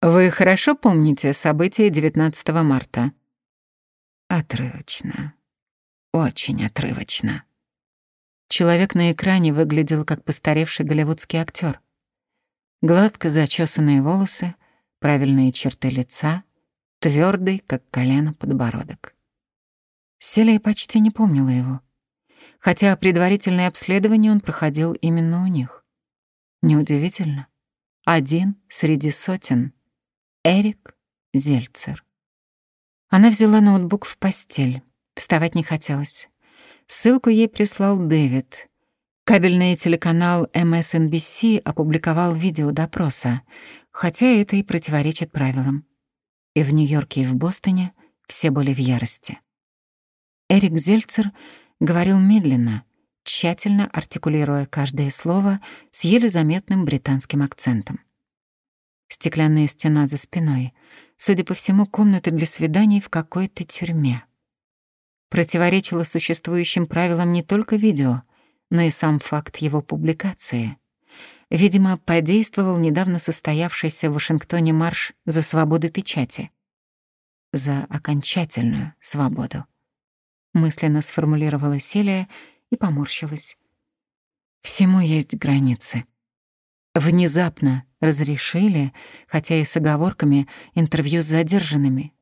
Вы хорошо помните события 19 марта? Отрывочно. Очень отрывочно. Человек на экране выглядел как постаревший голливудский актер. Гладко зачесанные волосы, правильные черты лица, твердый, как колено, подбородок. Селия почти не помнила его, хотя предварительное обследование он проходил именно у них. Неудивительно. Один среди сотен — Эрик Зельцер. Она взяла ноутбук в постель. Вставать не хотелось. Ссылку ей прислал Дэвид. Кабельный телеканал MSNBC опубликовал видео допроса, хотя это и противоречит правилам. И в Нью-Йорке, и в Бостоне все были в ярости. Эрик Зельцер говорил медленно, тщательно артикулируя каждое слово с еле заметным британским акцентом стеклянная стена за спиной. Судя по всему, комната для свиданий в какой-то тюрьме. Противоречило существующим правилам не только видео, но и сам факт его публикации. Видимо, подействовал недавно состоявшийся в Вашингтоне марш за свободу печати. За окончательную свободу. Мысленно сформулировала Селия и поморщилась. Всему есть границы. Внезапно разрешили, хотя и с оговорками, интервью с задержанными.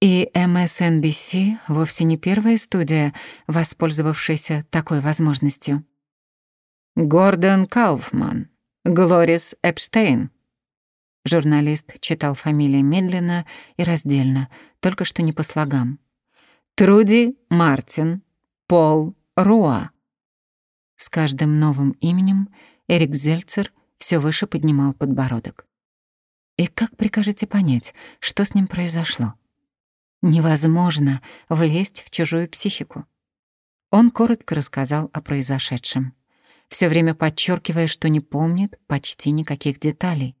И MSNBC вовсе не первая студия, воспользовавшаяся такой возможностью. Гордон Кауфман, Глорис Эпштейн. Журналист читал фамилии медленно и раздельно, только что не по слогам. Труди Мартин, Пол Руа. С каждым новым именем Эрик Зельцер все выше поднимал подбородок. И как прикажете понять, что с ним произошло? Невозможно влезть в чужую психику. Он коротко рассказал о произошедшем, все время подчеркивая, что не помнит почти никаких деталей.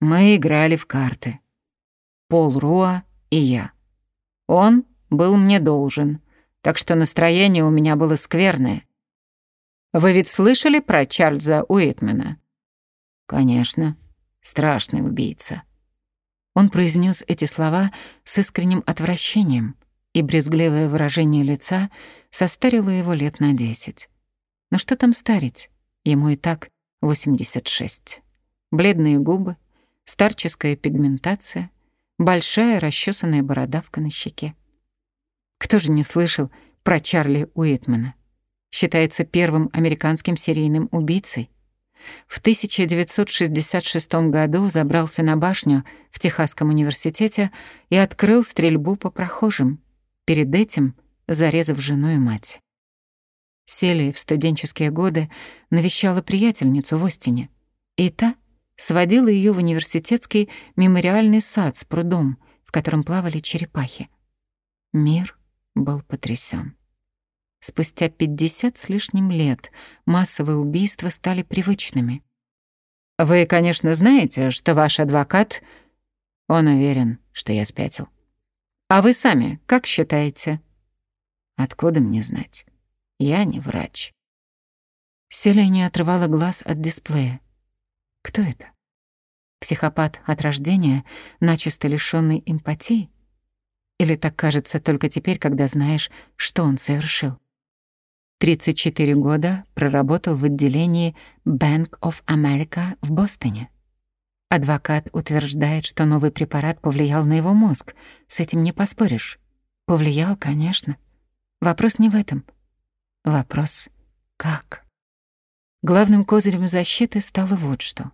Мы играли в карты. Пол Руа и я. Он был мне должен, так что настроение у меня было скверное. Вы ведь слышали про Чарльза Уитмена? Конечно, страшный убийца. Он произнес эти слова с искренним отвращением, и брезгливое выражение лица состарило его лет на десять. Но что там старить? Ему и так 86. Бледные губы, старческая пигментация, большая расчесанная бородавка на щеке. Кто же не слышал про Чарли Уитмена? Считается первым американским серийным убийцей. В 1966 году забрался на башню в Техасском университете и открыл стрельбу по прохожим, перед этим зарезав жену и мать. Селия в студенческие годы навещала приятельницу в Остине, и та сводила ее в университетский мемориальный сад с прудом, в котором плавали черепахи. Мир был потрясен. Спустя 50 с лишним лет массовые убийства стали привычными. Вы, конечно, знаете, что ваш адвокат... Он уверен, что я спятил. А вы сами как считаете? Откуда мне знать? Я не врач. Селия отрывала глаз от дисплея. Кто это? Психопат от рождения, начисто лишённый эмпатии? Или так кажется только теперь, когда знаешь, что он совершил? 34 года проработал в отделении Bank of America в Бостоне. Адвокат утверждает, что новый препарат повлиял на его мозг. С этим не поспоришь. Повлиял, конечно. Вопрос не в этом. Вопрос — как? Главным козырем защиты стало вот что.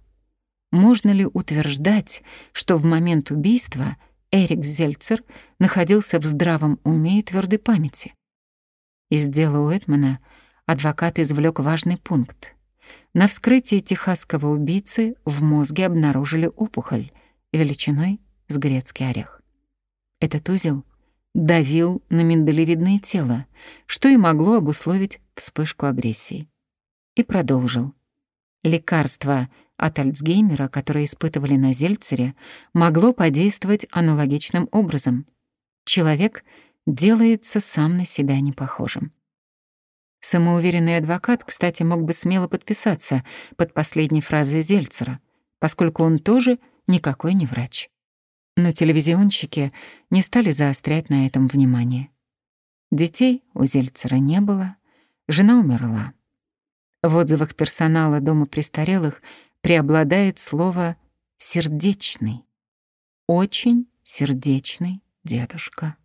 Можно ли утверждать, что в момент убийства Эрик Зельцер находился в здравом уме и твёрдой памяти? Из дела Уэтмана адвокат извлек важный пункт. На вскрытии техасского убийцы в мозге обнаружили опухоль величиной с грецкий орех. Этот узел давил на миндалевидное тело, что и могло обусловить вспышку агрессии. И продолжил. Лекарство от Альцгеймера, которое испытывали на Зельцере, могло подействовать аналогичным образом. Человек — делается сам на себя непохожим. Самоуверенный адвокат, кстати, мог бы смело подписаться под последней фразой Зельцера, поскольку он тоже никакой не врач. Но телевизионщики не стали заострять на этом внимание. Детей у Зельцера не было, жена умерла. В отзывах персонала дома престарелых преобладает слово «сердечный». Очень сердечный дедушка.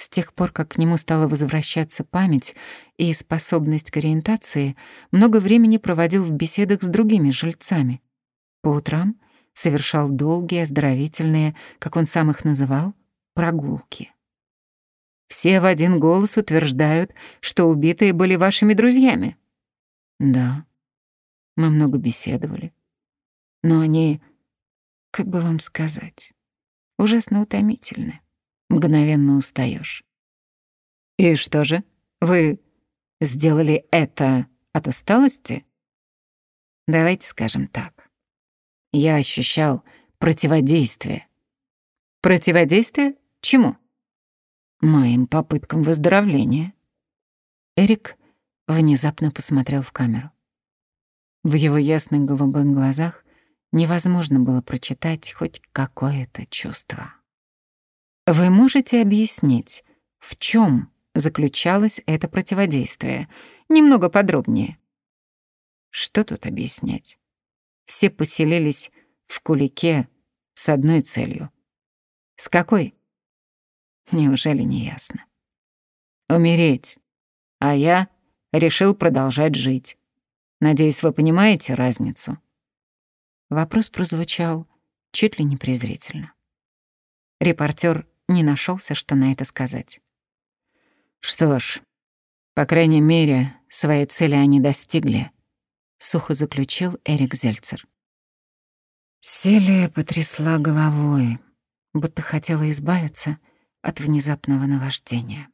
С тех пор, как к нему стала возвращаться память и способность к ориентации, много времени проводил в беседах с другими жильцами. По утрам совершал долгие, оздоровительные, как он сам их называл, прогулки. Все в один голос утверждают, что убитые были вашими друзьями. Да, мы много беседовали. Но они, как бы вам сказать, ужасно утомительны. Мгновенно устаешь. И что же, вы сделали это от усталости? Давайте скажем так. Я ощущал противодействие. Противодействие чему? Моим попыткам выздоровления. Эрик внезапно посмотрел в камеру. В его ясных голубых глазах невозможно было прочитать хоть какое-то чувство. Вы можете объяснить, в чем заключалось это противодействие? Немного подробнее. Что тут объяснять? Все поселились в кулике с одной целью. С какой? Неужели не ясно? Умереть. А я решил продолжать жить. Надеюсь, вы понимаете разницу. Вопрос прозвучал чуть ли не презрительно. Репортер не нашелся, что на это сказать. Что ж, по крайней мере, своей цели они достигли, сухо заключил Эрик Зельцер. Селия потрясла головой, будто хотела избавиться от внезапного наваждения.